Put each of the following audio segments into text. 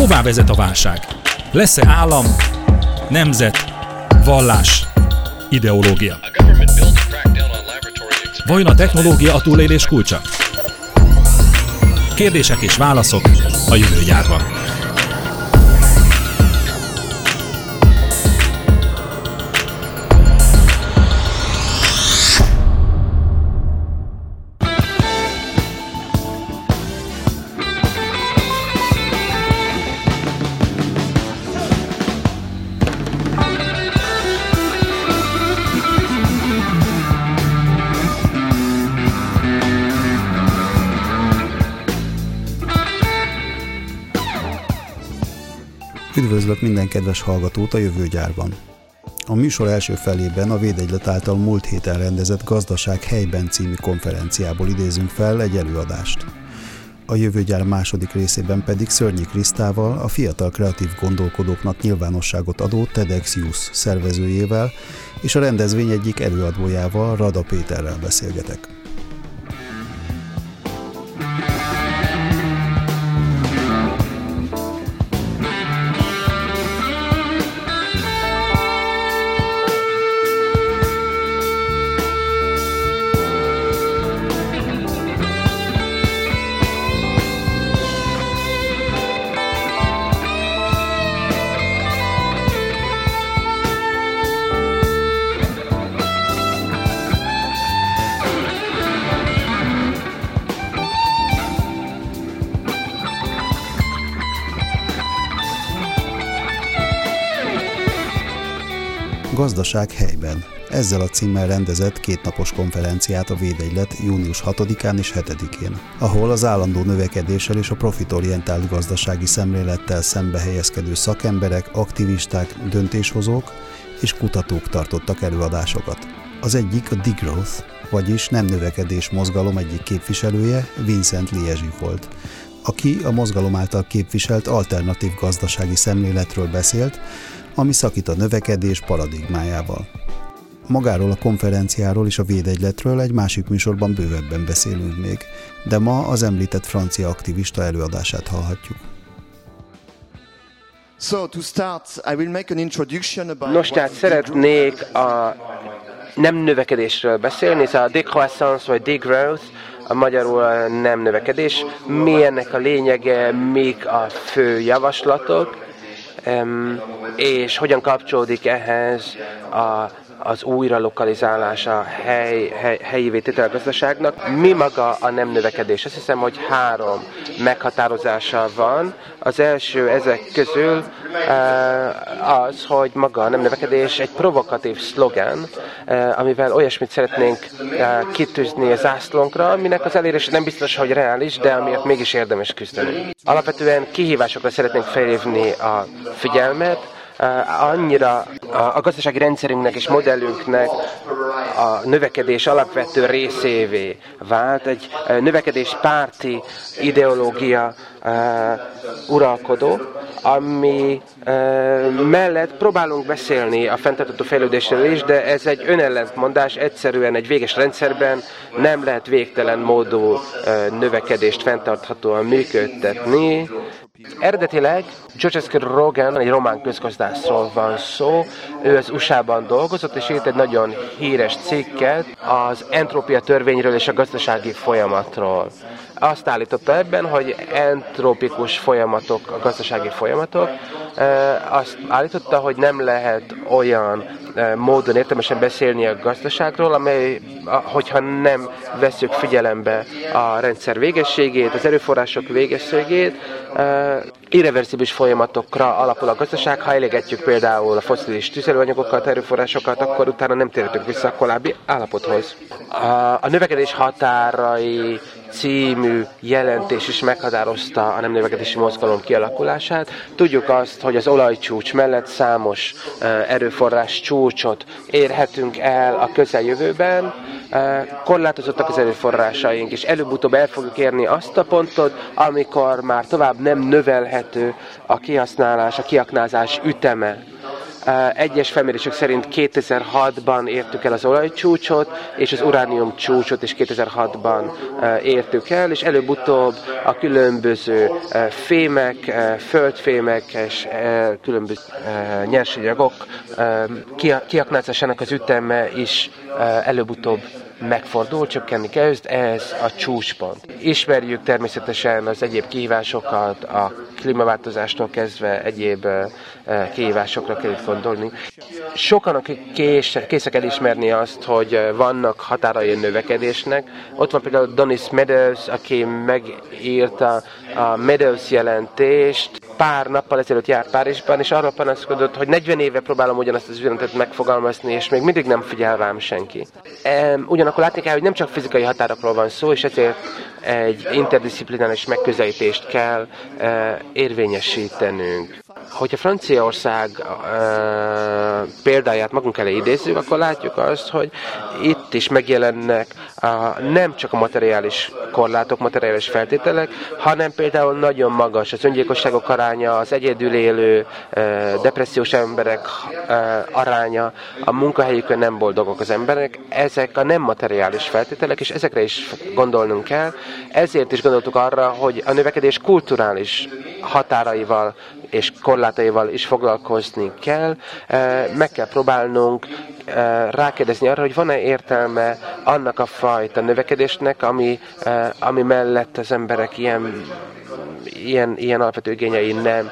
Hová vezet a válság? Lesz-e állam, nemzet, vallás, ideológia? Vajon a technológia a túlélés kulcsa? Kérdések és válaszok a jövő gyárban. Üdvözlök minden kedves hallgatót a jövőgyárban. A műsor első felében a Védegylet által múlt héten rendezett Gazdaság helyben című konferenciából idézünk fel egy előadást. A jövőgyár második részében pedig Szörnyi Krisztával, a fiatal kreatív gondolkodóknak nyilvánosságot adó TEDx Youth szervezőjével és a rendezvény egyik előadójával, Rada Péterrel beszélgetek. Gazdaság helyben. Ezzel a címmel rendezett kétnapos konferenciát a Védegylet június 6-án és 7-én, ahol az állandó növekedéssel és a profitorientált gazdasági szemlélettel szembe helyezkedő szakemberek, aktivisták, döntéshozók és kutatók tartottak előadásokat. Az egyik a Degrowth, vagyis nem növekedés mozgalom egyik képviselője, Vincent Liezsi volt, aki a mozgalom által képviselt alternatív gazdasági szemléletről beszélt, ami szakít a növekedés paradigmájával. Magáról a konferenciáról és a védegyletről egy másik műsorban bővebben beszélünk még, de ma az említett francia aktivista előadását hallhatjuk. Nos, tehát szeretnék a nem növekedésről beszélni, ez a décroissance vagy degrowth, a magyarul a nem növekedés. Mi ennek a lényege, mik a fő javaslatok, és hogyan kapcsolódik ehhez a az újra lokalizálása hely, hely, helyi vététel gazdaságnak. Mi maga a nem növekedés? Azt hiszem, hogy három meghatározása van. Az első ezek közül eh, az, hogy maga a nem növekedés egy provokatív szlogen, eh, amivel olyasmit szeretnénk eh, kitűzni a zászlónkra, aminek az elérése nem biztos, hogy reális, de amiért mégis érdemes küzdeni. Alapvetően kihívásokra szeretnénk felhívni a figyelmet, annyira a gazdasági rendszerünknek és modellünknek a növekedés alapvető részévé vált, egy növekedés párti ideológia uralkodó, ami mellett próbálunk beszélni a fenntartható fejlődésről is, de ez egy önellentmondás, egyszerűen egy véges rendszerben nem lehet végtelen módú növekedést fenntarthatóan működtetni, Eredetileg George Rogan, egy román közgazdászról van szó, ő az USA-ban dolgozott, és írt egy nagyon híres cikket az entrópia törvényről és a gazdasági folyamatról. Azt állította ebben, hogy entropikus folyamatok, a gazdasági folyamatok, azt állította, hogy nem lehet olyan módon értelmesen beszélni a gazdaságról, amely, hogyha nem veszük figyelembe a rendszer végességét, az erőforrások végességét, irreversibilis folyamatokra alapul a gazdaság. Ha elégetjük például a foszilis tüzelőanyagokat, erőforrásokat, akkor utána nem térhetünk vissza a korábbi állapothoz. A növekedés határai című jelentés is meghatározta a nem növekedési mozgalom kialakulását. Tudjuk azt, hogy az olajcsúcs mellett számos erőforrás csúcsot érhetünk el a közeljövőben, korlátozottak az erőforrásaink, és előbb-utóbb el fogjuk érni azt a pontot, amikor már tovább nem növelhető a kihasználás, a kiaknázás üteme Egyes felmérések szerint 2006-ban értük el az olajcsúcsot, és az uránium csúcsot is 2006-ban értük el, és előbb-utóbb a különböző fémek, földfémek és különböző nyersanyagok kiaknázásának az üteme is előbb-utóbb megfordul, csökkenni kezd, ez a csúcspont. Ismerjük természetesen az egyéb kihívásokat, a klímaváltozástól kezdve egyéb kihívásokra kell gondolni. Sokan, akik készek elismerni azt, hogy vannak határai a növekedésnek. Ott van például Donis Meadows, aki megírta a Meadows jelentést, pár nappal ezelőtt járt Párizsban, és arra panaszkodott, hogy 40 éve próbálom ugyanazt az üzenetet megfogalmazni, és még mindig nem figyel rám senki. Ugyanakkor látni kell, hogy nem csak fizikai határokról van szó, és ezért egy interdisziplinális megközelítést kell érvényesítenünk. Hogyha Franciaország uh, példáját magunk elé idézzük, akkor látjuk azt, hogy itt is megjelennek uh, nem csak a materiális korlátok, materiális feltételek, hanem például nagyon magas az öngyilkosságok aránya, az egyedül élő uh, depressziós emberek uh, aránya, a munkahelyükön nem boldogok az emberek. Ezek a nem materiális feltételek, és ezekre is gondolnunk kell. Ezért is gondoltuk arra, hogy a növekedés kulturális határaival és korlátaival is foglalkozni kell. Meg kell próbálnunk rákérdezni arra, hogy van-e értelme annak a fajta növekedésnek, ami, ami mellett az emberek ilyen ilyen, ilyen alapvető igényei nem,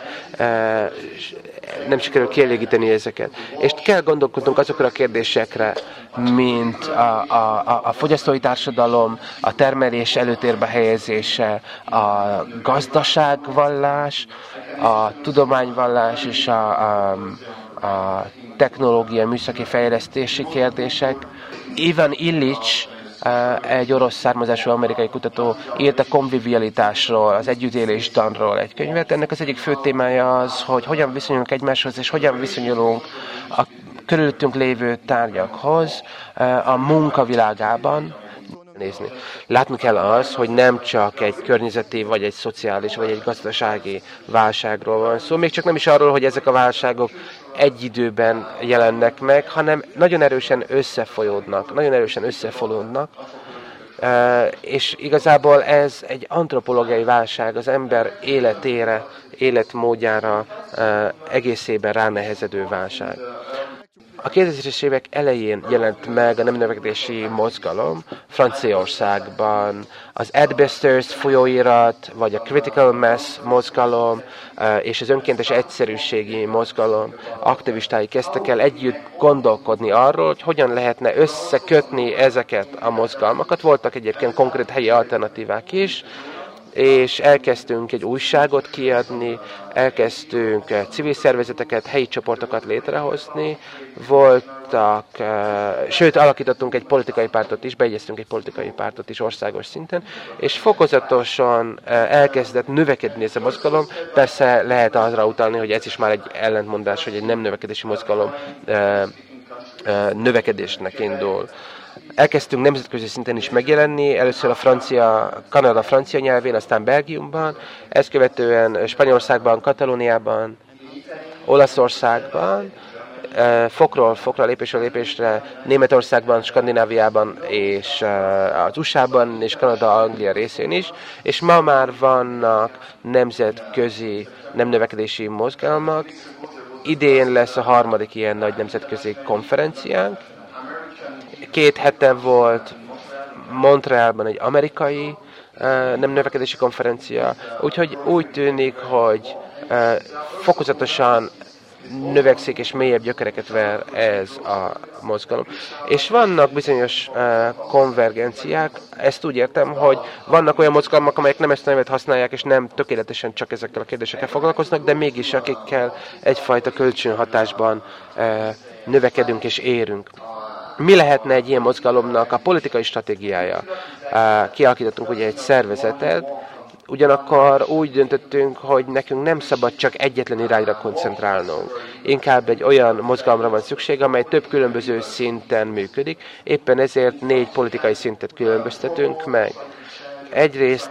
nem sikerül kielégíteni ezeket. És kell gondolkodnunk azokra a kérdésekre, mint a, a, a fogyasztói társadalom, a termelés előtérbe helyezése, a gazdaságvallás, a tudományvallás és a, a, a technológia, műszaki fejlesztési kérdések. Ivan Illich, egy orosz származású amerikai kutató írt a konvivialitásról, az együttéléstanról egy könyvet. Ennek az egyik fő témája az, hogy hogyan viszonyulunk egymáshoz, és hogyan viszonyulunk a körülöttünk lévő tárgyakhoz a munkavilágában, nézni. Látni kell az, hogy nem csak egy környezeti, vagy egy szociális, vagy egy gazdasági válságról van szó, még csak nem is arról, hogy ezek a válságok egy időben jelennek meg, hanem nagyon erősen összefolyódnak, nagyon erősen összefonódnak, és igazából ez egy antropológiai válság, az ember életére, életmódjára egészében ránehezedő válság. A 2000-es évek elején jelent meg a nem növekedési mozgalom Franciaországban. Az Adbusters folyóirat, vagy a Critical Mass mozgalom eh, és az önkéntes egyszerűségi mozgalom aktivistái kezdtek el együtt gondolkodni arról, hogy hogyan lehetne összekötni ezeket a mozgalmakat. Voltak egyébként konkrét helyi alternatívák is, és elkezdtünk egy újságot kiadni, elkezdtünk eh, civil szervezeteket, helyi csoportokat létrehozni, voltak, eh, sőt, alakítottunk egy politikai pártot is, beegyeztünk egy politikai pártot is országos szinten, és fokozatosan eh, elkezdett növekedni ez a mozgalom. Persze lehet arra utalni, hogy ez is már egy ellentmondás, hogy egy nem növekedési mozgalom növekedésnek indul elkezdtünk nemzetközi szinten is megjelenni, először a francia, Kanada francia nyelvén, aztán Belgiumban, ezt követően Spanyolországban, Katalóniában, Olaszországban, fokról fokra, lépésről lépésre Németországban, Skandináviában és az USA-ban és Kanada, Anglia részén is, és ma már vannak nemzetközi nem növekedési mozgalmak. Idén lesz a harmadik ilyen nagy nemzetközi konferenciánk, Két hete volt Montrealban egy amerikai nem növekedési konferencia, úgyhogy úgy tűnik, hogy fokozatosan növekszik és mélyebb gyökereket ver ez a mozgalom. És vannak bizonyos konvergenciák, ezt úgy értem, hogy vannak olyan mozgalmak, amelyek nem ezt a nevet használják, és nem tökéletesen csak ezekkel a kérdésekkel foglalkoznak, de mégis akikkel egyfajta kölcsönhatásban uh, növekedünk és érünk mi lehetne egy ilyen mozgalomnak a politikai stratégiája? Kialakítottunk ugye egy szervezetet, ugyanakkor úgy döntöttünk, hogy nekünk nem szabad csak egyetlen irányra koncentrálnunk. Inkább egy olyan mozgalomra van szükség, amely több különböző szinten működik, éppen ezért négy politikai szintet különböztetünk meg. Egyrészt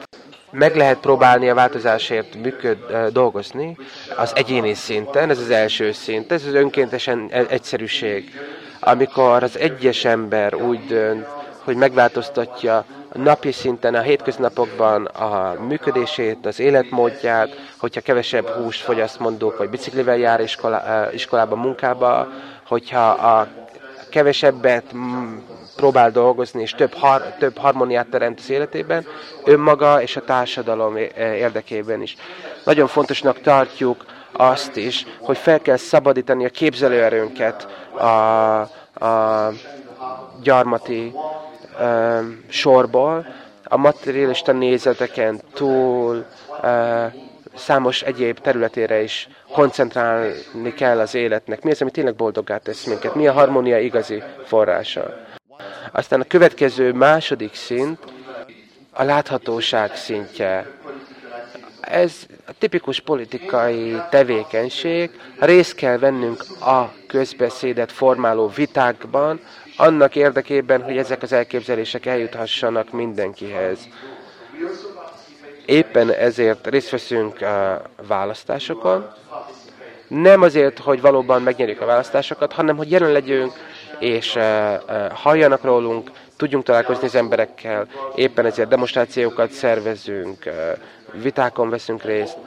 meg lehet próbálni a változásért működ, dolgozni az egyéni szinten, ez az első szint, ez az önkéntesen e, egyszerűség. Amikor az egyes ember úgy dönt, hogy megváltoztatja napi szinten, a hétköznapokban a működését, az életmódját, hogyha kevesebb húst fogyaszt mondok, vagy biciklivel jár iskolá, iskolába, munkába, hogyha a kevesebbet próbál dolgozni, és több, har, több harmóniát teremt az életében, önmaga és a társadalom érdekében is. Nagyon fontosnak tartjuk azt is, hogy fel kell szabadítani a képzelőerőnket a, a gyarmati ö, sorból, a materialista nézeteken túl ö, számos egyéb területére is koncentrálni kell az életnek. Mi az, ami tényleg boldoggá tesz minket? Mi a harmónia igazi forrása? Aztán a következő második szint a láthatóság szintje. Ez a tipikus politikai tevékenység. Részt kell vennünk a közbeszédet formáló vitákban, annak érdekében, hogy ezek az elképzelések eljuthassanak mindenkihez. Éppen ezért részt veszünk a választásokon, nem azért, hogy valóban megnyerjük a választásokat, hanem hogy jelen legyünk és uh, uh, halljanak rólunk, tudjunk találkozni az emberekkel, éppen ezért demonstrációkat szervezünk, uh, vitákon veszünk részt,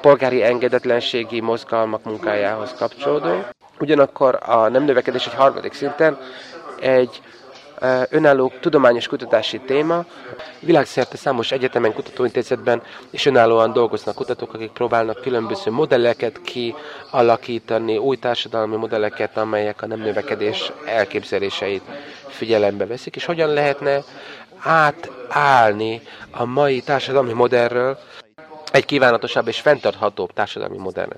polgári engedetlenségi mozgalmak munkájához kapcsolódunk. Ugyanakkor a nem növekedés egy harmadik szinten egy önálló tudományos kutatási téma. Világszerte számos egyetemen, kutatóintézetben és önállóan dolgoznak kutatók, akik próbálnak különböző modelleket kialakítani, új társadalmi modelleket, amelyek a nem növekedés elképzeléseit figyelembe veszik, és hogyan lehetne átállni a mai társadalmi modellről egy kívánatosabb és fenntarthatóbb társadalmi modellre.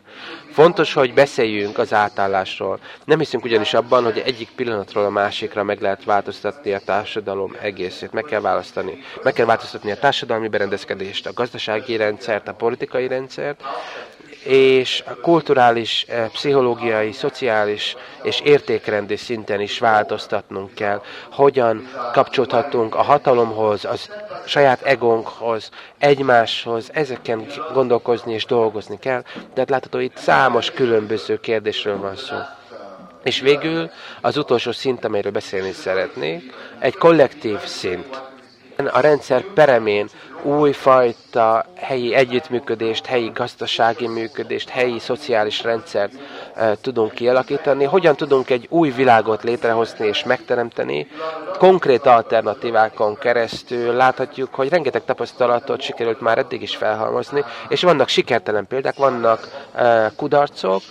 Fontos, hogy beszéljünk az átállásról. Nem hiszünk ugyanis abban, hogy egyik pillanatról a másikra meg lehet változtatni a társadalom egészét. Meg kell választani. Meg kell változtatni a társadalmi berendezkedést, a gazdasági rendszert, a politikai rendszert, és a kulturális, eh, pszichológiai, szociális és értékrendi szinten is változtatnunk kell. Hogyan kapcsolhatunk a hatalomhoz, az saját egónkhoz, egymáshoz, ezeken gondolkozni és dolgozni kell. De hát látható, itt számos különböző kérdésről van szó. És végül az utolsó szint, amelyről beszélni szeretnék, egy kollektív szint. A rendszer peremén újfajta helyi együttműködést, helyi gazdasági működést, helyi szociális rendszert tudunk kialakítani, hogyan tudunk egy új világot létrehozni és megteremteni, konkrét alternatívákon keresztül láthatjuk, hogy rengeteg tapasztalatot sikerült már eddig is felhalmozni, és vannak sikertelen példák, vannak kudarcok,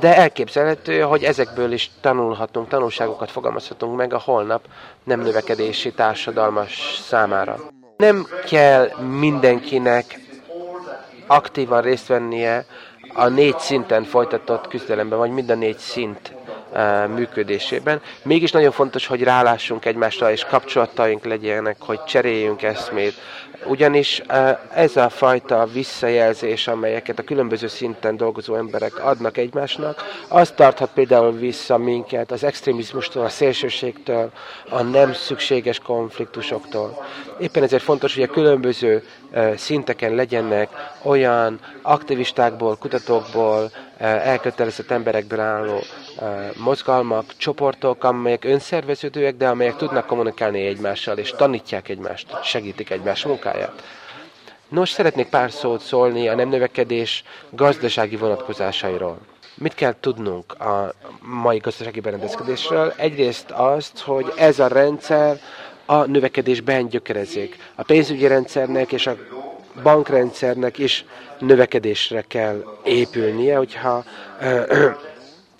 de elképzelhető, hogy ezekből is tanulhatunk, tanulságokat fogalmazhatunk meg a holnap nem növekedési társadalmas számára. Nem kell mindenkinek aktívan részt vennie a négy szinten folytatott küzdelemben, vagy mind a négy szint uh, működésében. Mégis nagyon fontos, hogy rálássunk egymásra, és kapcsolataink legyenek, hogy cseréljünk eszmét, ugyanis ez a fajta visszajelzés, amelyeket a különböző szinten dolgozó emberek adnak egymásnak, az tarthat például vissza minket az extrémizmustól, a szélsőségtől, a nem szükséges konfliktusoktól. Éppen ezért fontos, hogy a különböző szinteken legyenek olyan aktivistákból, kutatókból, elkötelezett emberekből álló mozgalmak, csoportok, amelyek önszerveződőek, de amelyek tudnak kommunikálni egymással, és tanítják egymást, segítik egymás munkáját. Nos, szeretnék pár szót szólni a nem növekedés gazdasági vonatkozásairól. Mit kell tudnunk a mai gazdasági berendezkedésről? Egyrészt azt, hogy ez a rendszer a növekedésben gyökerezik. A pénzügyi rendszernek és a bankrendszernek is növekedésre kell épülnie, hogyha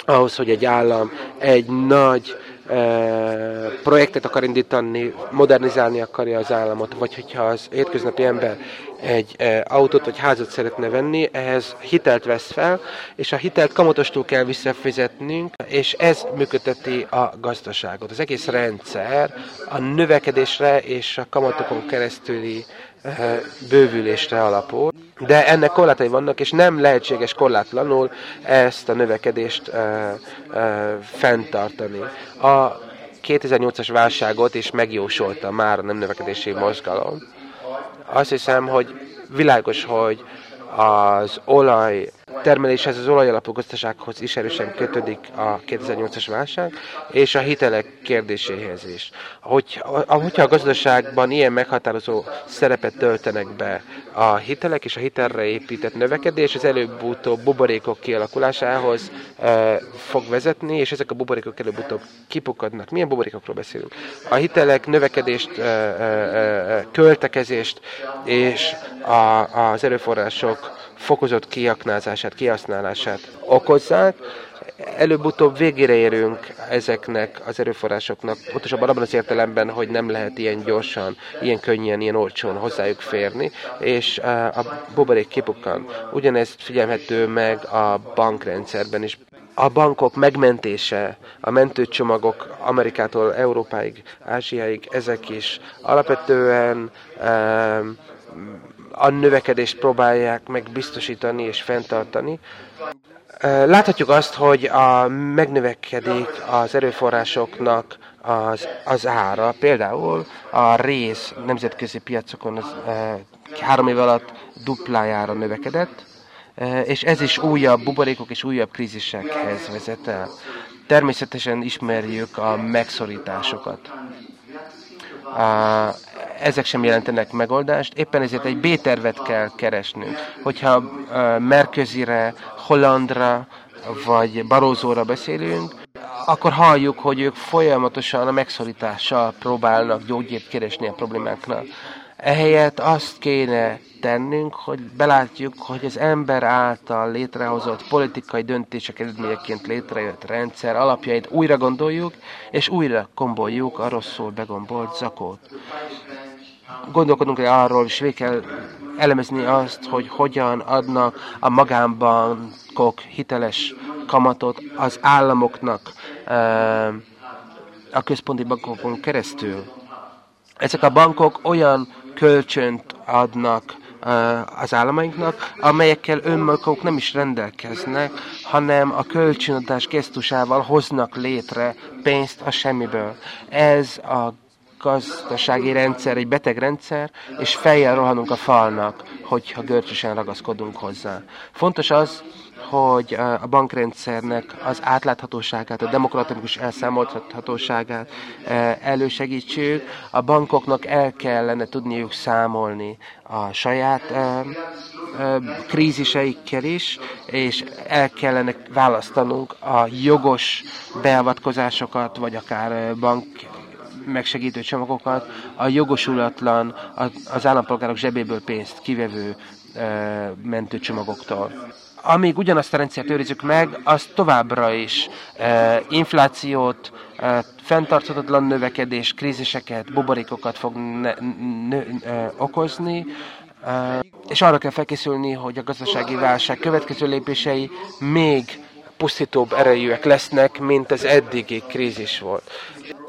ahhoz, hogy egy állam egy nagy eh, projektet akar indítani, modernizálni akarja az államot, vagy hogyha az hétköznapi ember egy eh, autót vagy házat szeretne venni, ehhez hitelt vesz fel, és a hitelt kamatostól kell visszafizetnünk, és ez működteti a gazdaságot. Az egész rendszer a növekedésre és a kamatokon keresztüli bővülésre alapul de ennek korlátai vannak, és nem lehetséges korlátlanul ezt a növekedést fenntartani. A 2008-as válságot is megjósolta már a nem növekedési mozgalom. Azt hiszem, hogy világos, hogy az olaj termeléshez, az olajalapú gazdasághoz is erősen kötődik a 2008-as válság, és a hitelek kérdéséhez is. Hogy, hogyha a gazdaságban ilyen meghatározó szerepet töltenek be a hitelek és a hitelre épített növekedés, az előbb-utóbb buborékok kialakulásához e, fog vezetni, és ezek a buborékok előbb-utóbb kipukadnak. Milyen buborékokról beszélünk? A hitelek növekedést, e, e, költekezést és a, az erőforrások fokozott kiaknázását, kihasználását okozzák. Előbb-utóbb végére érünk ezeknek az erőforrásoknak, pontosabban abban az értelemben, hogy nem lehet ilyen gyorsan, ilyen könnyen, ilyen olcsón hozzájuk férni, és a buborék kipukkan. Ugyanezt figyelhető meg a bankrendszerben is a bankok megmentése, a mentőcsomagok Amerikától Európáig, Ázsiáig, ezek is alapvetően a növekedést próbálják meg biztosítani és fenntartani. Láthatjuk azt, hogy a, megnövekedik az erőforrásoknak az, az ára. Például a rész nemzetközi piacokon az, három év alatt duplájára növekedett, és ez is újabb buborékok és újabb krízisekhez vezet el. Természetesen ismerjük a megszorításokat ezek sem jelentenek megoldást, éppen ezért egy B-tervet kell keresnünk. Hogyha Merközire, Hollandra vagy Barózóra beszélünk, akkor halljuk, hogy ők folyamatosan a megszorítással próbálnak gyógyírt keresni a problémáknak. Ehelyett azt kéne tennünk, hogy belátjuk, hogy az ember által létrehozott politikai döntések eredményeként létrejött rendszer alapjait újra gondoljuk, és újra komboljuk a rosszul begombolt zakót. Gondolkodunk el arról, és végig kell elemezni azt, hogy hogyan adnak a magánbankok hiteles kamatot az államoknak a központi bankokon keresztül. Ezek a bankok olyan kölcsönt adnak az államainknak, amelyekkel önmaguk nem is rendelkeznek, hanem a kölcsönadás gesztusával hoznak létre pénzt a semmiből. Ez a gazdasági rendszer egy beteg rendszer, és fejjel rohanunk a falnak, hogyha görcsösen ragaszkodunk hozzá. Fontos az, hogy a bankrendszernek az átláthatóságát, a demokratikus elszámolhatóságát elősegítsük. A bankoknak el kellene tudniuk számolni a saját kríziseikkel is, és el kellene választanunk a jogos beavatkozásokat, vagy akár bank megsegítő csomagokat, a jogosulatlan, az állampolgárok zsebéből pénzt kivevő mentőcsomagoktól amíg ugyanazt a rendszert őrizzük meg, az továbbra is e, inflációt, e, fenntarthatatlan növekedés, kríziseket, buborékokat fog ne, ne, e, okozni, e, és arra kell felkészülni, hogy a gazdasági válság következő lépései még pusztítóbb erejűek lesznek, mint az eddigi krízis volt.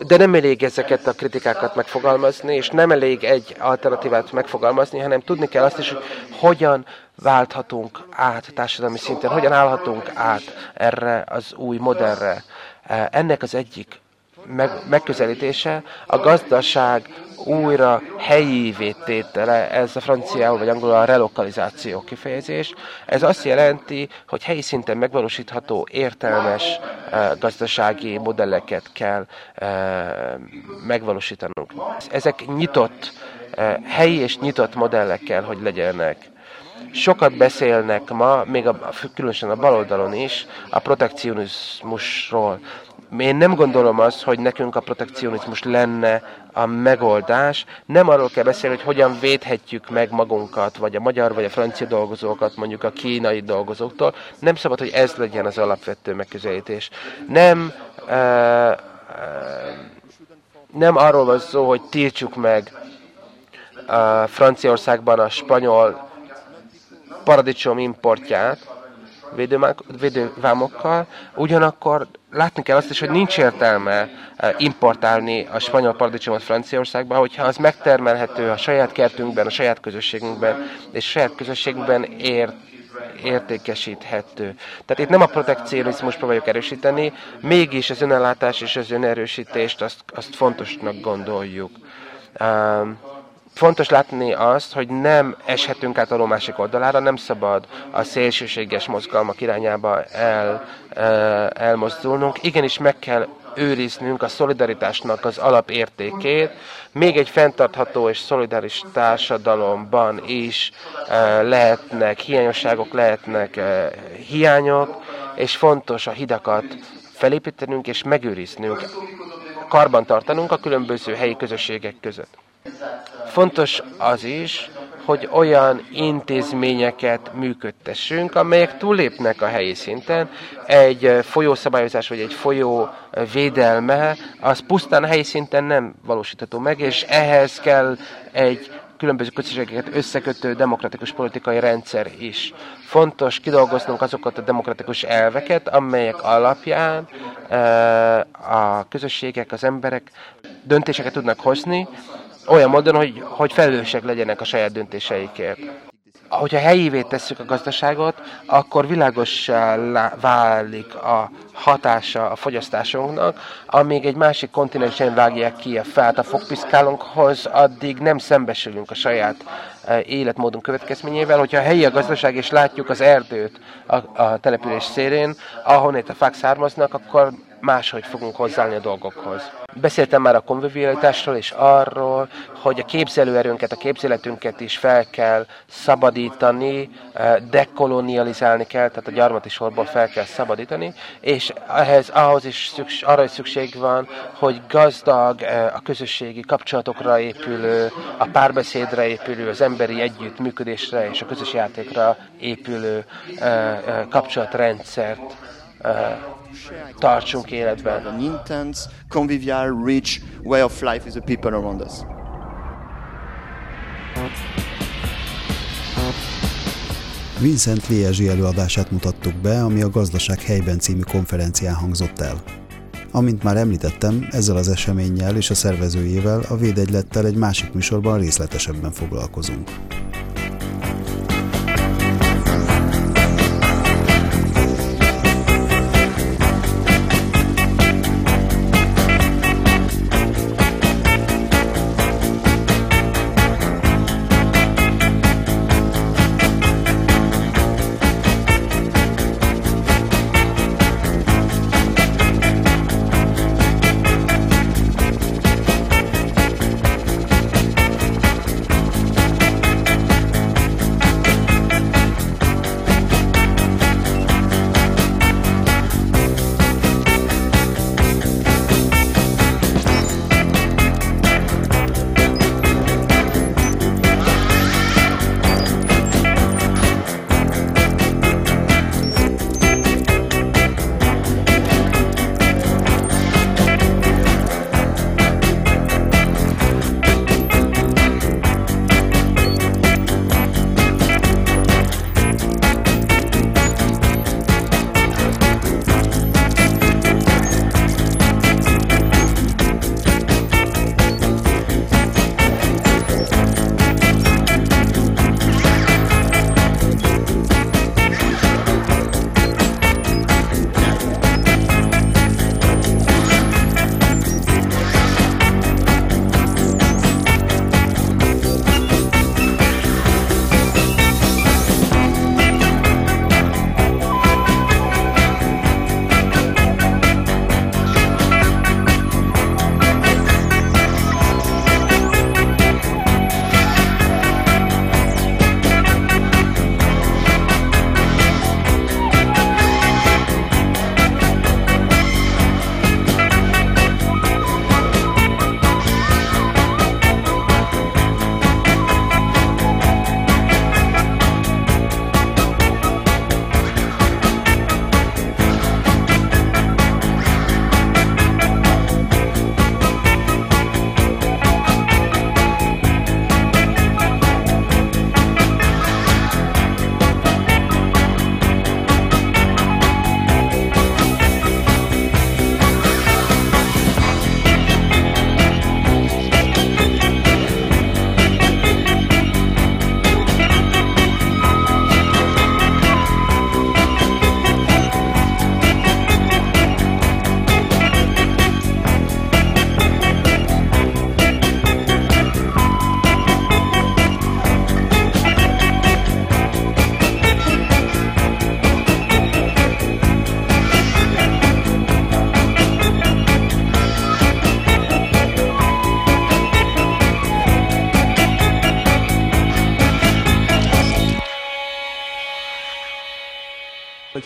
De nem elég ezeket a kritikákat megfogalmazni, és nem elég egy alternatívát megfogalmazni, hanem tudni kell azt is, hogy hogyan válthatunk át társadalmi szinten, hogyan állhatunk át erre az új modellre. Ennek az egyik meg, megközelítése a gazdaság újra helyi vététele, ez a franciául vagy angolul a relokalizáció kifejezés. Ez azt jelenti, hogy helyi szinten megvalósítható értelmes uh, gazdasági modelleket kell uh, megvalósítanunk. Ezek nyitott, uh, helyi és nyitott modellek kell, hogy legyenek. Sokat beszélnek ma, még a, különösen a baloldalon is, a protekcionizmusról. Én nem gondolom azt, hogy nekünk a protekcionizmus lenne a megoldás. Nem arról kell beszélni, hogy hogyan védhetjük meg magunkat, vagy a magyar, vagy a francia dolgozókat, mondjuk a kínai dolgozóktól. Nem szabad, hogy ez legyen az alapvető megközelítés. Nem, uh, uh, nem arról van szó, hogy tiltsuk meg uh, Franciaországban a spanyol paradicsom importját, védővámokkal, ugyanakkor látni kell azt is, hogy nincs értelme eh, importálni a spanyol paradicsomot Franciaországba, hogyha az megtermelhető a saját kertünkben, a saját közösségünkben, és a saját közösségünkben ér, értékesíthető. Tehát itt nem a protekcionizmus próbáljuk erősíteni, mégis az önellátás és az önerősítést azt, azt fontosnak gondoljuk. Um, Fontos látni azt, hogy nem eshetünk át a másik oldalára, nem szabad a szélsőséges mozgalmak irányába el, elmozdulnunk. Igenis meg kell őriznünk a szolidaritásnak az alapértékét. Még egy fenntartható és szolidaris társadalomban is lehetnek hiányosságok, lehetnek hiányok, és fontos a hidakat felépítenünk és megőriznünk, karbantartanunk a különböző helyi közösségek között. Fontos az is, hogy olyan intézményeket működtessünk, amelyek túlépnek a helyi szinten. Egy folyószabályozás vagy egy folyó védelme, az pusztán helyi szinten nem valósítható meg, és ehhez kell egy különböző közösségeket összekötő demokratikus politikai rendszer is. Fontos kidolgoznunk azokat a demokratikus elveket, amelyek alapján a közösségek, az emberek döntéseket tudnak hozni, olyan módon, hogy, hogy felelősek legyenek a saját döntéseikért. Hogyha helyévé tesszük a gazdaságot, akkor világossá válik a hatása a fogyasztásunknak, amíg egy másik kontinensen vágják ki a fát a fogpiszkálunkhoz, addig nem szembesülünk a saját e, életmódunk következményével. Hogyha helyi a gazdaság és látjuk az erdőt a, a település szélén, ahonnét a fák származnak, akkor máshogy fogunk hozzáállni a dolgokhoz. Beszéltem már a konvivialitásról és arról, hogy a képzelőerőnket, a képzeletünket is fel kell szabadítani, eh, dekolonializálni kell, tehát a gyarmati sorból fel kell szabadítani, és ehhez, ahhoz is szükség, arra is szükség van, hogy gazdag, eh, a közösségi kapcsolatokra épülő, a párbeszédre épülő, az emberi együttműködésre és a közös játékra épülő eh, kapcsolatrendszert tartsunk életben. An intense, convivial, rich way of life with the people around us. Vincent Liezsi előadását mutattuk be, ami a Gazdaság helyben című konferencián hangzott el. Amint már említettem, ezzel az eseménnyel és a szervezőjével a Védegylettel egy másik műsorban részletesebben foglalkozunk.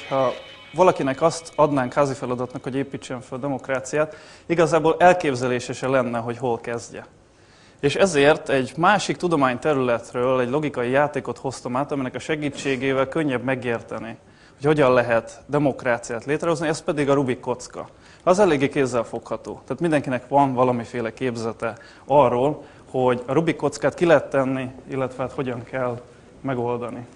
Hogyha valakinek azt adnánk házi feladatnak, hogy építsen fel a demokráciát, igazából elképzelése lenne, hogy hol kezdje. És ezért egy másik tudományterületről egy logikai játékot hoztam át, aminek a segítségével könnyebb megérteni, hogy hogyan lehet demokráciát létrehozni, ez pedig a Rubik kocka. Az eléggé kézzelfogható. Tehát mindenkinek van valamiféle képzete arról, hogy a Rubik kockát ki lehet tenni, illetve hát hogyan kell megoldani.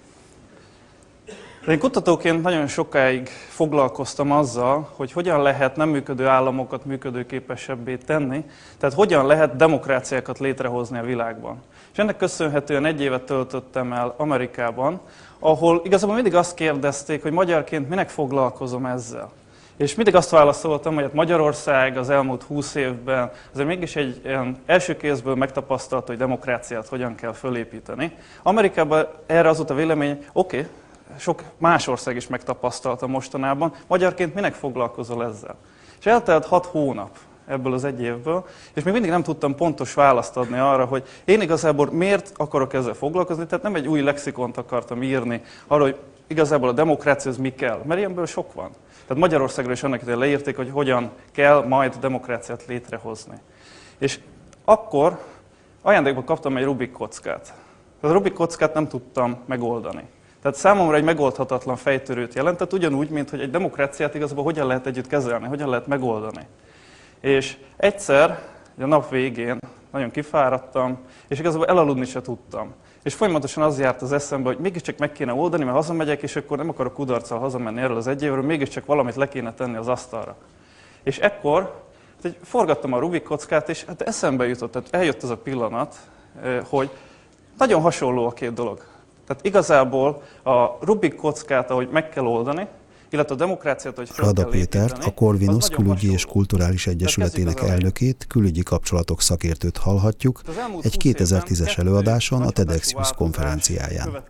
Én kutatóként nagyon sokáig foglalkoztam azzal, hogy hogyan lehet nem működő államokat működőképesebbé tenni, tehát hogyan lehet demokráciákat létrehozni a világban. És ennek köszönhetően egy évet töltöttem el Amerikában, ahol igazából mindig azt kérdezték, hogy magyarként minek foglalkozom ezzel. És mindig azt válaszoltam, hogy hát Magyarország az elmúlt húsz évben azért mégis egy ilyen első kézből megtapasztalt, hogy demokráciát hogyan kell fölépíteni. Amerikában erre az volt a vélemény, oké, okay, sok más ország is megtapasztalta mostanában, magyarként minek foglalkozol ezzel? És eltelt hat hónap ebből az egy évből, és még mindig nem tudtam pontos választ adni arra, hogy én igazából miért akarok ezzel foglalkozni, tehát nem egy új lexikont akartam írni arra, hogy igazából a demokrácia az mi kell, mert ilyenből sok van. Tehát Magyarországra is annak idején leírték, hogy hogyan kell majd demokráciát létrehozni. És akkor ajándékba kaptam egy Rubik kockát. A Rubik kockát nem tudtam megoldani. Tehát számomra egy megoldhatatlan fejtörőt jelentett, ugyanúgy, mint hogy egy demokráciát igazából hogyan lehet együtt kezelni, hogyan lehet megoldani. És egyszer, a nap végén nagyon kifáradtam, és igazából elaludni se tudtam. És folyamatosan az járt az eszembe, hogy mégiscsak meg kéne oldani, mert hazamegyek, és akkor nem akarok kudarccal hazamenni erről az egy évről, mégiscsak valamit le kéne tenni az asztalra. És ekkor hát, forgattam a Rubik kockát, és hát eszembe jutott, tehát eljött az a pillanat, eh, hogy nagyon hasonló a két dolog. Tehát igazából a Rubik kockát, ahogy meg kell oldani, illetve a demokráciát, hogy Rada Pétert, a Corvinus Külügyi és Kulturális Egyesületének elnökét, külügyi kapcsolatok szakértőt hallhatjuk egy 2010-es előadáson a TEDx konferenciáján.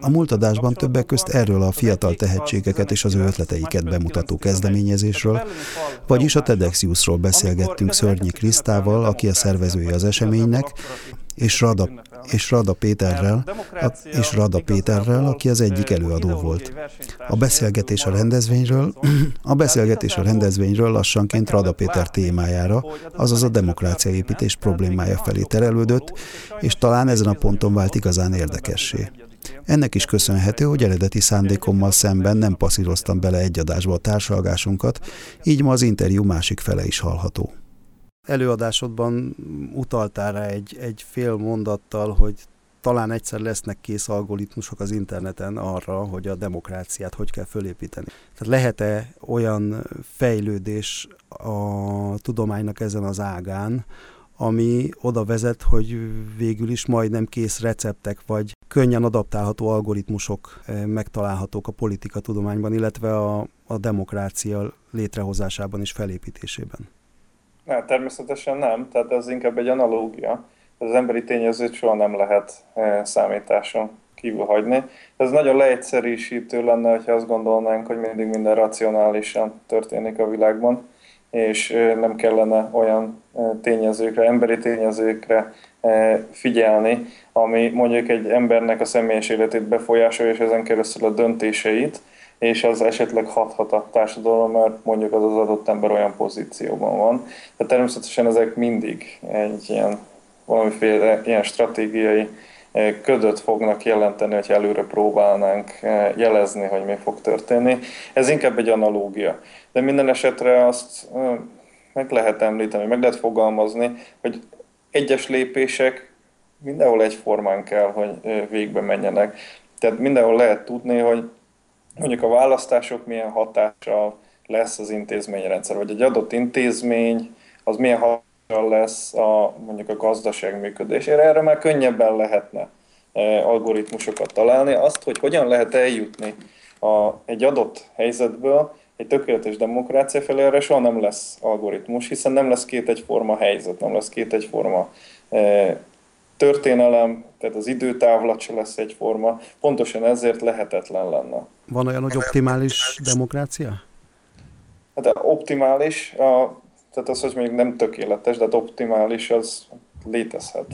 A múlt adásban többek közt erről a fiatal tehetségeket és az ő ötleteiket bemutató kezdeményezésről, vagyis a TEDx beszélgettünk Szörnyi Krisztával, aki a szervezője az eseménynek, és Rada, és Rada Péterrel, és Rada Péterrel, aki az egyik előadó volt. A beszélgetés a rendezvényről, a beszélgetés a rendezvényről lassanként Rada Péter témájára, azaz a demokráciaépítés problémája felé terelődött, és talán ezen a ponton vált igazán érdekessé. Ennek is köszönhető, hogy eredeti szándékommal szemben nem passzíroztam bele egy adásba a társalgásunkat, így ma az interjú másik fele is hallható előadásodban utaltál rá egy, egy fél mondattal, hogy talán egyszer lesznek kész algoritmusok az interneten arra, hogy a demokráciát hogy kell fölépíteni. Tehát lehet-e olyan fejlődés a tudománynak ezen az ágán, ami oda vezet, hogy végül is majdnem kész receptek, vagy könnyen adaptálható algoritmusok eh, megtalálhatók a politika tudományban, illetve a, a demokrácia létrehozásában és felépítésében. Ne, természetesen nem, tehát ez inkább egy analógia. Az emberi tényezőt soha nem lehet e, számításon kívül hagyni. Ez nagyon leegyszerűsítő lenne, hogyha azt gondolnánk, hogy mindig minden racionálisan történik a világban, és e, nem kellene olyan e, tényezőkre, emberi tényezőkre figyelni, ami mondjuk egy embernek a személyes életét befolyásolja, és ezen keresztül a döntéseit, és az esetleg hathat a társadalom, mert mondjuk az az adott ember olyan pozícióban van. Tehát természetesen ezek mindig egy ilyen valamiféle ilyen stratégiai eh, ködöt fognak jelenteni, hogy előre próbálnánk eh, jelezni, hogy mi fog történni. Ez inkább egy analógia. De minden esetre azt eh, meg lehet említeni, meg lehet fogalmazni, hogy egyes lépések mindenhol egyformán kell, hogy végbe menjenek. Tehát mindenhol lehet tudni, hogy mondjuk a választások milyen hatással lesz az intézményrendszer, vagy egy adott intézmény, az milyen hatással lesz a, mondjuk a gazdaság működésére. Erre már könnyebben lehetne e, algoritmusokat találni. Azt, hogy hogyan lehet eljutni a, egy adott helyzetből egy tökéletes demokrácia felé, erre soha nem lesz algoritmus, hiszen nem lesz két egyforma helyzet, nem lesz két egyforma e, történelem, tehát az időtávlat se lesz egyforma, pontosan ezért lehetetlen lenne. Van olyan, hogy optimális demokrácia? Hát optimális, a, tehát az, hogy mondjuk nem tökéletes, de hát optimális, az létezhet.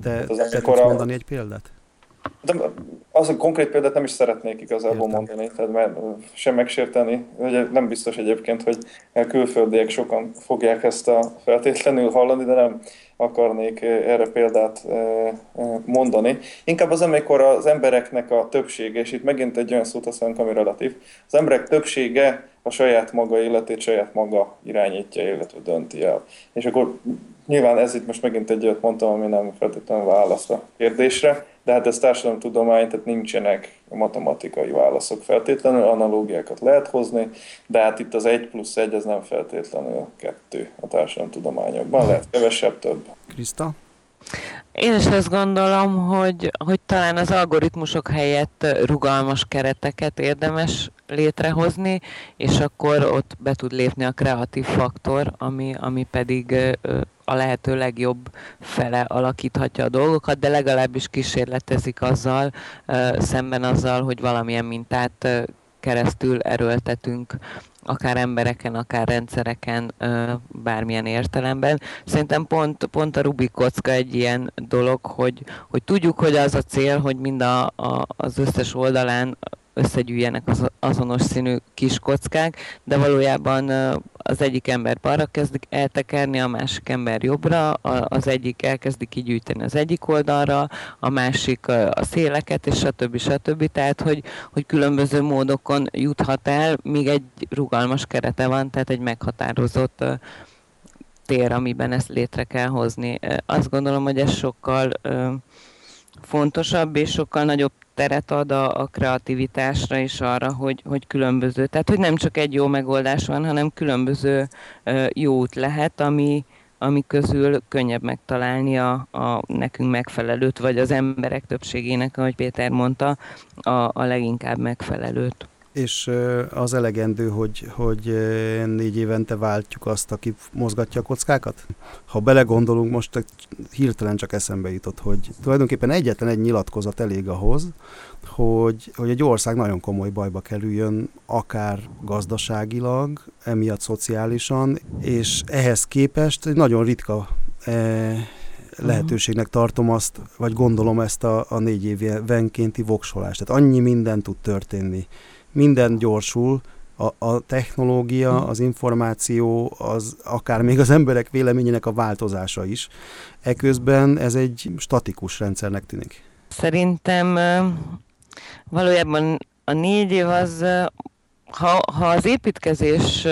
De hát az, te tudsz mondani egy példát? De az a konkrét példát nem is szeretnék igazából Értem. mondani, tehát mert sem megsérteni. Ugye nem biztos egyébként, hogy külföldiek sokan fogják ezt a feltétlenül hallani, de nem akarnék erre példát mondani. Inkább az, amikor az embereknek a többsége, és itt megint egy olyan szót használunk, ami relatív, az emberek többsége a saját maga életét saját maga irányítja, illetve dönti el. És akkor nyilván ez itt most megint egy olyat mondtam, ami nem feltétlenül válasz a kérdésre, de hát ez társadalomtudomány, tehát nincsenek matematikai válaszok feltétlenül, analógiákat lehet hozni, de hát itt az 1 plusz 1 ez nem feltétlenül kettő a társadalomtudományokban, lehet kevesebb, több. Krista? Én is azt gondolom, hogy, hogy talán az algoritmusok helyett rugalmas kereteket érdemes létrehozni, és akkor ott be tud lépni a kreatív faktor, ami, ami pedig a lehető legjobb fele alakíthatja a dolgokat, de legalábbis kísérletezik azzal, szemben azzal, hogy valamilyen mintát keresztül erőltetünk akár embereken, akár rendszereken, bármilyen értelemben. Szerintem pont, pont a Rubik kocka egy ilyen dolog, hogy, hogy tudjuk, hogy az a cél, hogy mind a, a, az összes oldalán összegyűjjenek az azonos színű kis kockák, de valójában az egyik ember balra kezdik eltekerni, a másik ember jobbra, az egyik elkezdi kigyűjteni az egyik oldalra, a másik a széleket, és stb. stb. Tehát, hogy, hogy különböző módokon juthat el, míg egy rugalmas kerete van, tehát egy meghatározott tér, amiben ezt létre kell hozni. Azt gondolom, hogy ez sokkal fontosabb és sokkal nagyobb teret ad a, a kreativitásra és arra, hogy, hogy különböző, tehát hogy nem csak egy jó megoldás van, hanem különböző uh, jó út lehet, ami, ami közül könnyebb megtalálni a, a nekünk megfelelőt, vagy az emberek többségének, ahogy Péter mondta, a, a leginkább megfelelőt és az elegendő, hogy, hogy négy évente váltjuk azt, aki mozgatja a kockákat? Ha belegondolunk, most hirtelen csak eszembe jutott, hogy tulajdonképpen egyetlen egy nyilatkozat elég ahhoz, hogy, hogy egy ország nagyon komoly bajba kerüljön, akár gazdaságilag, emiatt szociálisan, és ehhez képest egy nagyon ritka eh, lehetőségnek tartom azt, vagy gondolom ezt a, a négy évenkénti voksolást. Tehát annyi minden tud történni minden gyorsul, a, a technológia, hm. az információ, az akár még az emberek véleményének a változása is. Eközben ez egy statikus rendszernek tűnik. Szerintem valójában a négy év az, ha, ha az építkezés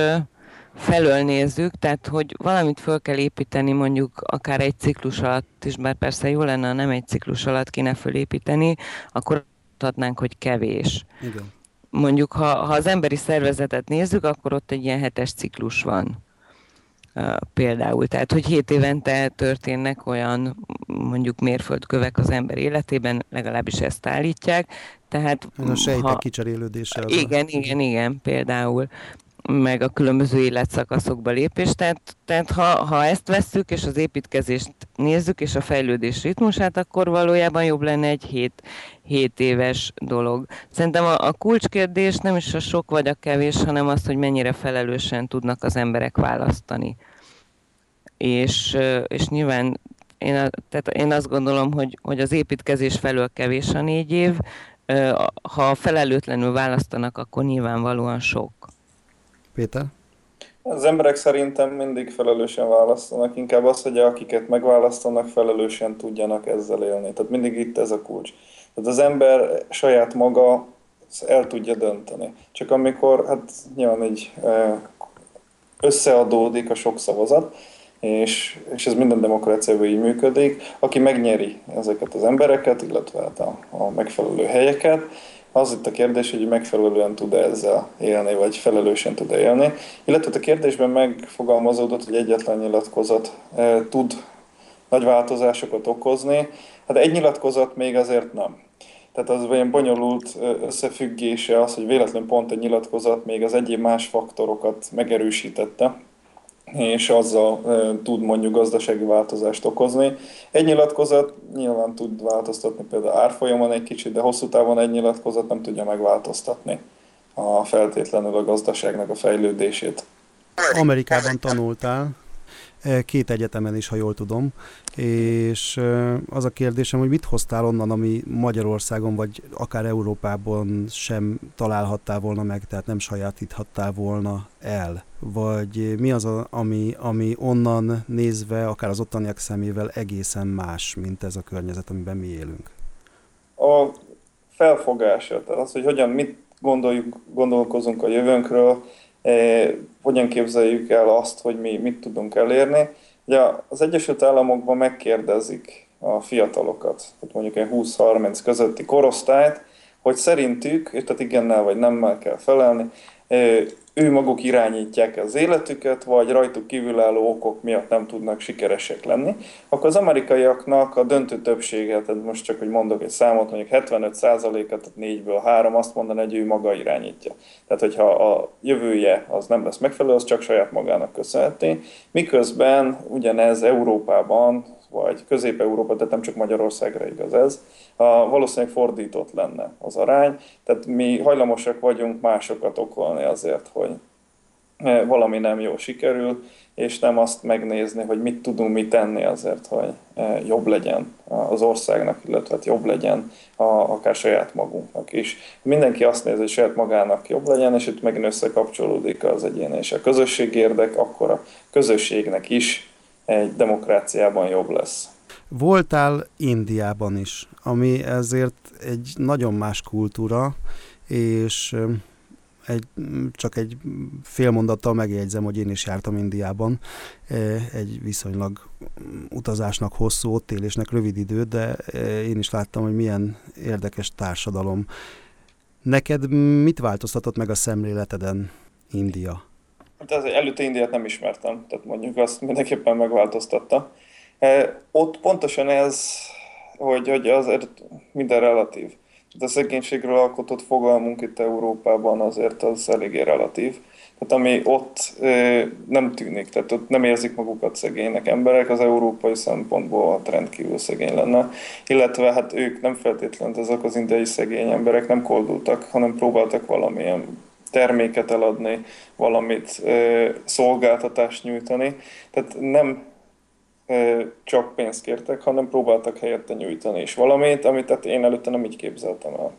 felől nézzük, tehát hogy valamit föl kell építeni mondjuk akár egy ciklus alatt is, bár persze jó lenne, ha nem egy ciklus alatt kéne fölépíteni, akkor adnánk, hogy kevés. Igen mondjuk, ha, ha az emberi szervezetet nézzük, akkor ott egy ilyen hetes ciklus van például. Tehát, hogy hét évente történnek olyan mondjuk mérföldkövek az ember életében, legalábbis ezt állítják. Tehát, a sejtek ha, kicserélődése. Az igen, a... igen, igen, például meg a különböző életszakaszokba lépés. Tehát, tehát ha, ha ezt vesszük, és az építkezést nézzük, és a fejlődés ritmusát, akkor valójában jobb lenne egy 7, 7 éves dolog. Szerintem a, a kulcskérdés nem is a sok vagy a kevés, hanem az, hogy mennyire felelősen tudnak az emberek választani. És, és nyilván én, tehát én azt gondolom, hogy, hogy az építkezés felől kevés a négy év, ha felelőtlenül választanak, akkor nyilvánvalóan sok. Péter? Az emberek szerintem mindig felelősen választanak, inkább az, hogy akiket megválasztanak, felelősen tudjanak ezzel élni. Tehát mindig itt ez a kulcs. Tehát az ember saját maga el tudja dönteni. Csak amikor, hát nyilván így összeadódik a sok szavazat, és, és ez minden demokráciában így működik, aki megnyeri ezeket az embereket, illetve hát a, a megfelelő helyeket, az itt a kérdés, hogy megfelelően tud -e ezzel élni, vagy felelősen tud -e élni. Illetve a kérdésben megfogalmazódott, hogy egyetlen nyilatkozat e, tud nagy változásokat okozni. Hát egy nyilatkozat még azért nem. Tehát az olyan bonyolult összefüggése az, hogy véletlen pont egy nyilatkozat még az egyéb más faktorokat megerősítette, és azzal tud mondjuk gazdasági változást okozni. Egy nyilatkozat nyilván tud változtatni például árfolyamon egy kicsit, de hosszú távon egy nyilatkozat nem tudja megváltoztatni a feltétlenül a gazdaságnak a fejlődését. Amerikában tanultál, két egyetemen is, ha jól tudom, és az a kérdésem, hogy mit hoztál onnan, ami Magyarországon, vagy akár Európában sem találhattál volna meg, tehát nem sajátíthattál volna el? Vagy mi az, a, ami, ami onnan nézve, akár az ottaniak szemével egészen más, mint ez a környezet, amiben mi élünk? A felfogása, tehát az, hogy hogyan, mit gondoljuk, gondolkozunk a jövőnkről, hogyan képzeljük el azt, hogy mi mit tudunk elérni. Ugye az Egyesült Államokban megkérdezik a fiatalokat, tehát mondjuk egy 20-30 közötti korosztályt, hogy szerintük, tehát igennel vagy nemmel kell felelni, eh, ő maguk irányítják az életüket, vagy rajtuk kívülálló okok miatt nem tudnak sikeresek lenni, akkor az amerikaiaknak a döntő többsége, tehát most csak, hogy mondok egy számot, mondjuk 75%-at, tehát 4-ből 3 azt mondaná, hogy ő maga irányítja. Tehát, hogyha a jövője az nem lesz megfelelő, az csak saját magának köszönheti. Miközben ugyanez Európában vagy Közép-Európa, tehát nem csak Magyarországra igaz ez, valószínűleg fordított lenne az arány. Tehát mi hajlamosak vagyunk másokat okolni azért, hogy e, valami nem jól sikerül, és nem azt megnézni, hogy mit tudunk mi tenni azért, hogy e, jobb legyen az országnak, illetve hát jobb legyen a, akár saját magunknak is. Mindenki azt nézi, hogy saját magának jobb legyen, és itt megint összekapcsolódik az egyén és a közösség érdek, akkor a közösségnek is egy demokráciában jobb lesz. Voltál Indiában is, ami ezért egy nagyon más kultúra, és egy, csak egy fél mondattal megjegyzem, hogy én is jártam Indiában. Egy viszonylag utazásnak hosszú, ott élésnek rövid idő, de én is láttam, hogy milyen érdekes társadalom. Neked mit változtatott meg a szemléleteden India? Hát az előtte Indiát nem ismertem, tehát mondjuk azt mindenképpen megváltoztatta. E, ott pontosan ez, hogy, hogy azért minden relatív. Tehát a szegénységről alkotott fogalmunk itt Európában azért az eléggé relatív. Tehát ami ott e, nem tűnik, tehát ott nem érzik magukat szegénynek emberek, az európai szempontból rendkívül szegény lenne. Illetve hát ők nem feltétlenül, ezek az indiai szegény emberek nem koldultak, hanem próbáltak valamilyen terméket eladni, valamit szolgáltatást nyújtani. Tehát nem csak pénzt kértek, hanem próbáltak helyette nyújtani is valamit, amit tehát én előtte nem így képzeltem el.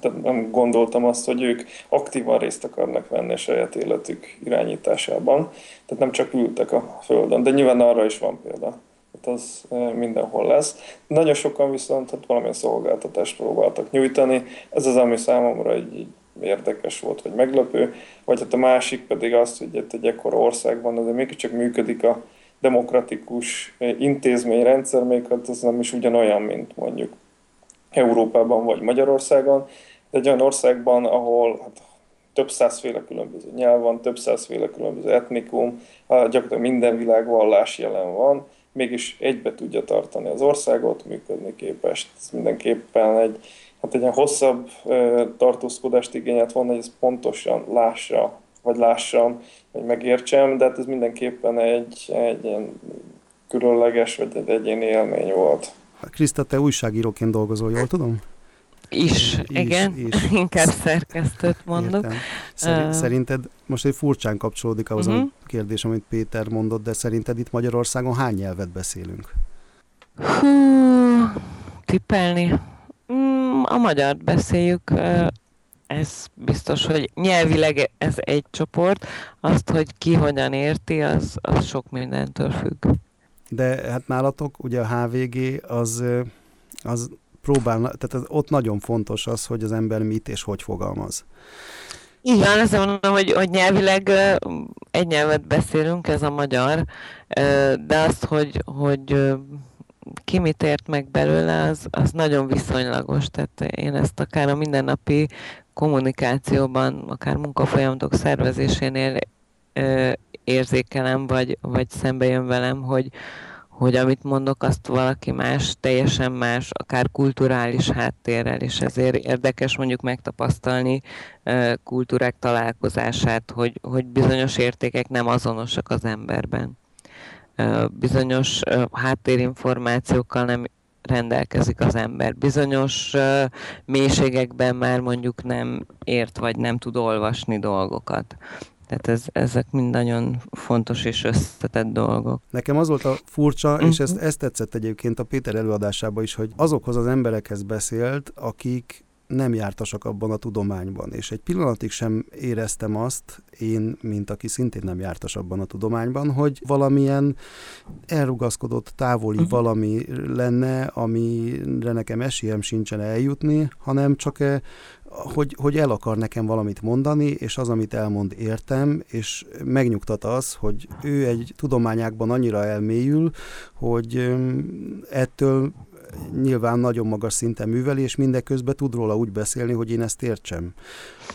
Tehát nem gondoltam azt, hogy ők aktívan részt akarnak venni a saját életük irányításában. Tehát nem csak ültek a földön, de nyilván arra is van példa. Tehát az mindenhol lesz. Nagyon sokan viszont hát valamilyen szolgáltatást próbáltak nyújtani. Ez az, ami számomra egy, egy érdekes volt, vagy meglepő, vagy hát a másik pedig azt, hogy itt egy ekkora országban azért mégiscsak működik a demokratikus intézményrendszer, még hát ez nem is ugyanolyan, mint mondjuk Európában vagy Magyarországon, de egy olyan országban, ahol hát, több százféle különböző nyelv van, több százféle különböző etnikum, gyakorlatilag minden világvallás jelen van, mégis egybe tudja tartani az országot, működni képes. Ez mindenképpen egy, hát egy ilyen hosszabb tartózkodást igényelt volna, hogy ezt pontosan lássa, vagy lássam, vagy megértsem, de hát ez mindenképpen egy, egy ilyen különleges, vagy egy egyéni élmény volt. Kriszta, te újságíróként dolgozol, jól tudom? Is, is igen, is. inkább szerkesztőt mondok. Értem. Szerint, uh, szerinted, most egy furcsán kapcsolódik ahhoz uh-huh. a mhm. kérdés, amit Péter mondott, de szerinted itt Magyarországon hány nyelvet beszélünk? Hú, tippelni. Mm, a magyart beszéljük, ez biztos, hogy nyelvileg ez egy csoport, azt, hogy ki hogyan érti, az, az sok mindentől függ. De hát nálatok ugye a HVG az, az próbál, tehát az, ott nagyon fontos az, hogy az ember mit és hogy fogalmaz. Van, azt mondom, hogy, hogy nyelvileg egy nyelvet beszélünk, ez a magyar, de azt, hogy, hogy ki mit ért meg belőle, az, az nagyon viszonylagos. Tehát én ezt akár a mindennapi kommunikációban, akár munkafolyamatok szervezésénél érzékelem, vagy, vagy szembe jön velem, hogy, hogy amit mondok, azt valaki más, teljesen más, akár kulturális háttérrel, és ezért érdekes mondjuk megtapasztalni kultúrák találkozását, hogy, hogy bizonyos értékek nem azonosak az emberben. Bizonyos háttérinformációkkal nem rendelkezik az ember. Bizonyos mélységekben már mondjuk nem ért, vagy nem tud olvasni dolgokat. Tehát ez, ezek mind nagyon fontos és összetett dolgok. Nekem az volt a furcsa, és ezt, ezt tetszett egyébként a Péter előadásában is, hogy azokhoz az emberekhez beszélt, akik nem jártasak abban a tudományban, és egy pillanatig sem éreztem azt, én, mint aki szintén nem jártas abban a tudományban, hogy valamilyen elrugaszkodott, távoli uh-huh. valami lenne, amire nekem esélyem sincsen eljutni, hanem csak e, hogy, hogy el akar nekem valamit mondani, és az, amit elmond, értem, és megnyugtat az, hogy ő egy tudományákban annyira elmélyül, hogy ettől nyilván nagyon magas szinten műveli, és mindeközben tud róla úgy beszélni, hogy én ezt értsem.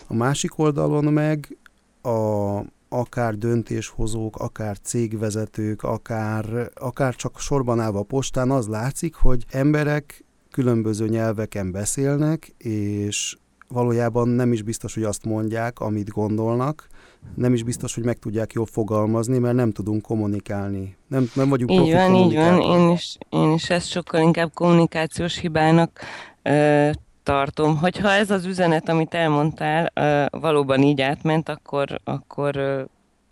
A másik oldalon meg a, akár döntéshozók, akár cégvezetők, akár, akár csak sorban állva a postán, az látszik, hogy emberek különböző nyelveken beszélnek, és valójában nem is biztos, hogy azt mondják, amit gondolnak, nem is biztos, hogy meg tudják jól fogalmazni, mert nem tudunk kommunikálni. Nem, nem vagyunk Így van, így van. Én is, én is ezt sokkal inkább kommunikációs hibának ö, tartom. Hogyha ez az üzenet, amit elmondtál, ö, valóban így átment, akkor, akkor ö,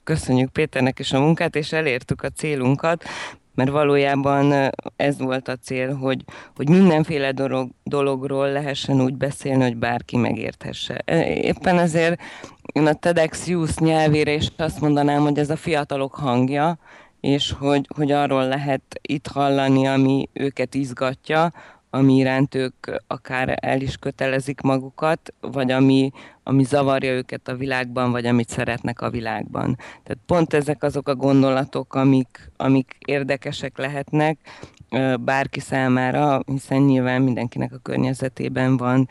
köszönjük Péternek is a munkát, és elértük a célunkat, mert valójában ez volt a cél, hogy, hogy mindenféle dolog, dologról lehessen úgy beszélni, hogy bárki megérthesse. Éppen ezért én a TEDx Youth nyelvére is azt mondanám, hogy ez a fiatalok hangja, és hogy, hogy arról lehet itt hallani, ami őket izgatja, ami iránt ők akár el is kötelezik magukat, vagy ami, ami zavarja őket a világban, vagy amit szeretnek a világban. Tehát pont ezek azok a gondolatok, amik, amik érdekesek lehetnek bárki számára, hiszen nyilván mindenkinek a környezetében van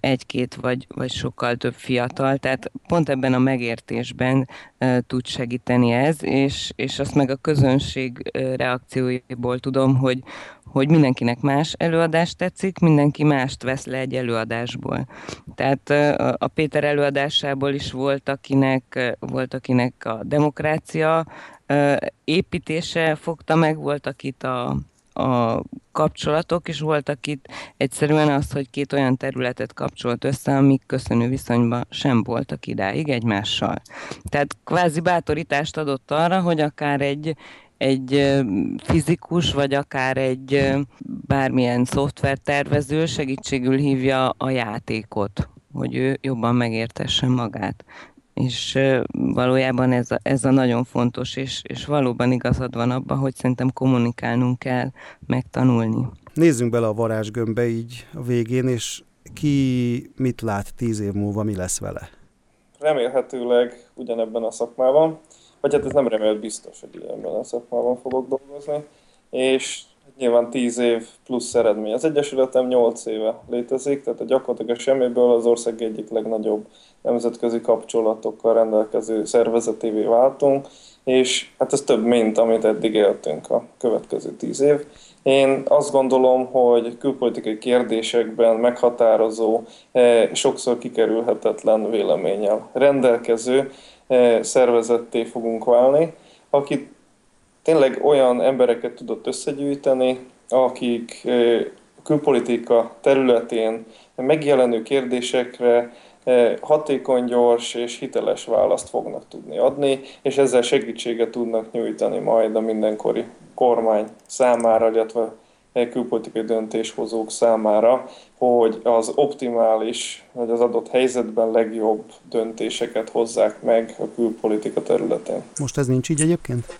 egy-két vagy, vagy sokkal több fiatal, tehát pont ebben a megértésben tud segíteni ez, és, és azt meg a közönség reakcióiból tudom, hogy, hogy mindenkinek más előadás tetszik, mindenki mást vesz le egy előadásból. Tehát a Péter előadásából is volt, akinek, volt, akinek a demokrácia építése fogta meg, volt, akit a, a kapcsolatok, és voltak itt egyszerűen az, hogy két olyan területet kapcsolt össze, amik köszönő viszonyban sem voltak idáig egymással. Tehát kvázi bátorítást adott arra, hogy akár egy, egy fizikus, vagy akár egy bármilyen szoftvertervező segítségül hívja a játékot, hogy ő jobban megértesse magát. És valójában ez a, ez a nagyon fontos, és, és valóban igazad van abban, hogy szerintem kommunikálnunk kell, megtanulni. Nézzünk bele a varázsgömbbe így a végén, és ki mit lát tíz év múlva, mi lesz vele? Remélhetőleg ugyanebben a szakmában vagy hát ez nem remélt biztos, hogy ebben a szakmában fogok dolgozni, és nyilván 10 év plusz eredmény. Az Egyesületem 8 éve létezik, tehát a gyakorlatilag a semmiből az ország egyik legnagyobb nemzetközi kapcsolatokkal rendelkező szervezetévé váltunk, és hát ez több, mint amit eddig éltünk a következő 10 év. Én azt gondolom, hogy külpolitikai kérdésekben meghatározó, eh, sokszor kikerülhetetlen véleménnyel rendelkező E, szervezetté fogunk válni, aki tényleg olyan embereket tudott összegyűjteni, akik e, külpolitika területén megjelenő kérdésekre hatékony, gyors és hiteles választ fognak tudni adni, és ezzel segítséget tudnak nyújtani majd a mindenkori kormány számára, illetve külpolitikai döntéshozók számára, hogy az optimális, vagy az adott helyzetben legjobb döntéseket hozzák meg a külpolitika területén. Most ez nincs így egyébként?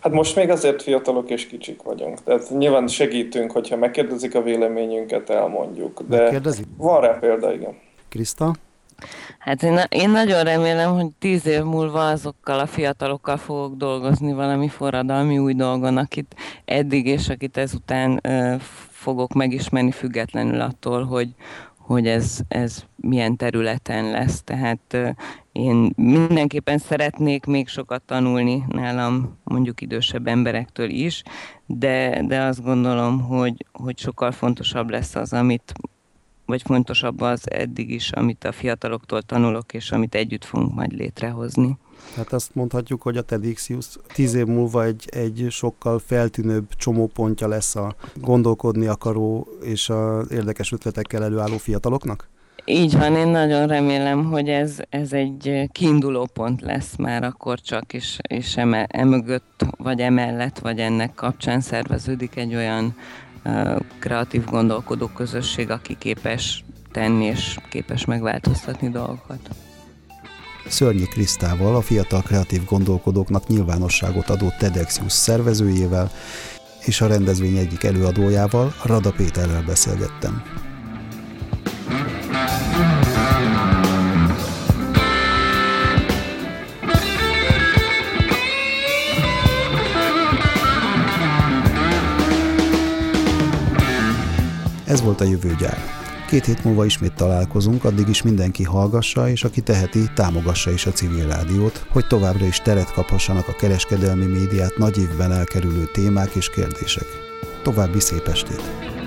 Hát most még azért fiatalok és kicsik vagyunk. Tehát nyilván segítünk, hogyha megkérdezik a véleményünket, elmondjuk. De Megkérdezik? van rá példa, igen. Krista? Hát én, én nagyon remélem, hogy tíz év múlva azokkal a fiatalokkal fogok dolgozni valami forradalmi új dolgon, akit eddig és akit ezután ö, fogok megismerni függetlenül attól, hogy, hogy ez, ez milyen területen lesz. Tehát ö, én mindenképpen szeretnék még sokat tanulni nálam mondjuk idősebb emberektől is, de, de azt gondolom, hogy, hogy sokkal fontosabb lesz az, amit vagy fontosabb az eddig is, amit a fiataloktól tanulok, és amit együtt fogunk majd létrehozni. Hát azt mondhatjuk, hogy a TEDxius tíz év múlva egy, egy sokkal feltűnőbb csomópontja lesz a gondolkodni akaró és az érdekes ötletekkel előálló fiataloknak? Így van, én nagyon remélem, hogy ez, ez egy kiinduló pont lesz már akkor csak, és, és emögött, vagy emellett, vagy ennek kapcsán szerveződik egy olyan kreatív gondolkodó közösség, aki képes tenni és képes megváltoztatni dolgokat. Szörnyi Krisztával, a fiatal kreatív gondolkodóknak nyilvánosságot adó TEDxJusz szervezőjével és a rendezvény egyik előadójával, Rada Péterrel beszélgettem. Ez volt a jövőgyár. Két hét múlva ismét találkozunk, addig is mindenki hallgassa, és aki teheti, támogassa is a civil rádiót, hogy továbbra is teret kaphassanak a kereskedelmi médiát nagy évben elkerülő témák és kérdések. További szép estét!